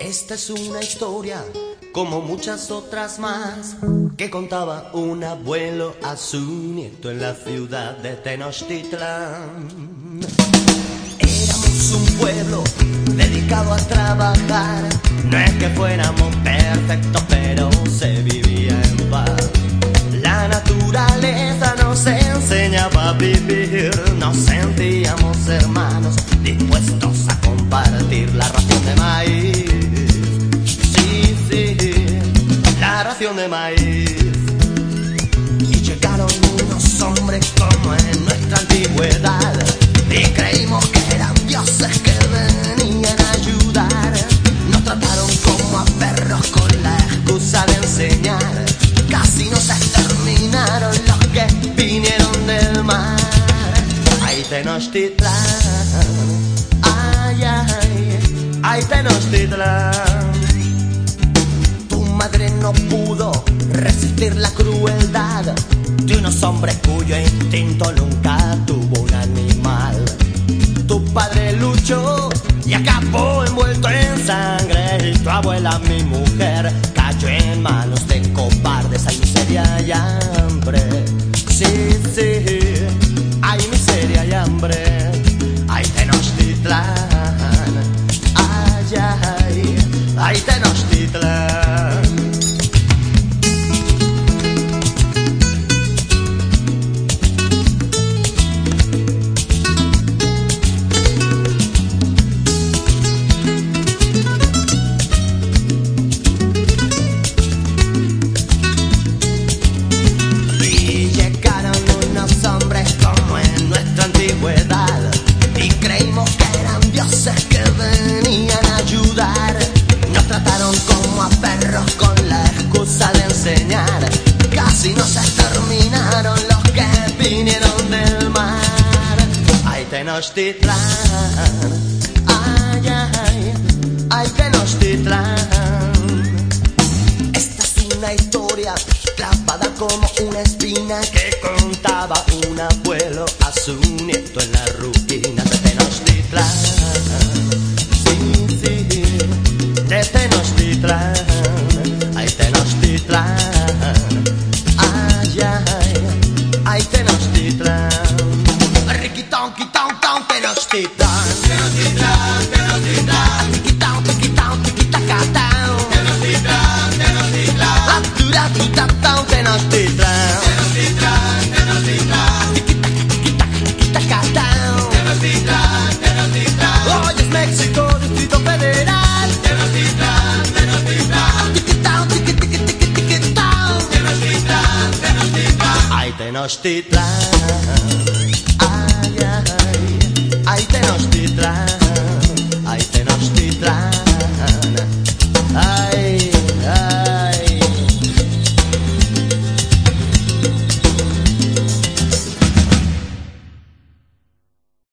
Esta es una historia, como muchas otras más, que contaba un abuelo a su nieto en la ciudad de Tenochtitlan. Éramos un pueblo dedicado a trabajar, no es que fuéramos perfectos, pero se vivía en paz. La naturaleza nos enseñaba a vivir, nos sentíamos hermanos, dispuestos de maíz. Y llegaron unos hombres como en nuestra antigüedad, y creímos que eran dioses que venían a ayudar. Nos trataron como a perros con la excusa de enseñar. Casi nos exterminaron los que vinieron del mar. Ahí Tenochtitlan, ay, ay, ay Tenochtitlan. Tu madre no pudo resistir la crueldad de unos hombres cuyo instinto nunca tuvo un animal. Tu padre luchó y acabó envuelto en sangre. Y tu abuela, mi mujer, cayó en manos de cobardes. Hay miseria y hambre. Sí, sí, hay miseria y hambre. Hay Tenochtitlan. Ay, ay, ay Tenochtitlan. Y creímos que eran dioses que venían a ayudar. Nos trataron como a perros con la excusa de enseñar. Casi nos exterminaron los que vinieron del mar. Ay Tenochtitlan, ay, ay, ay Tenochtitlan esta es una historia clavada como una espina que contaba un abuelo a su nieto en la ruina de Tenochtitlan. Sí, sí, de Tenochtitlan, ay Tenochtitlan, ay, ay, ay Tenochtitlan. Riquitón, quitón, ton, Tenochtitlan. Tenochtitlan, Tenochtitlan. Ay, Tenochtitlán, ay, ay, ay, te Tenochtitlán.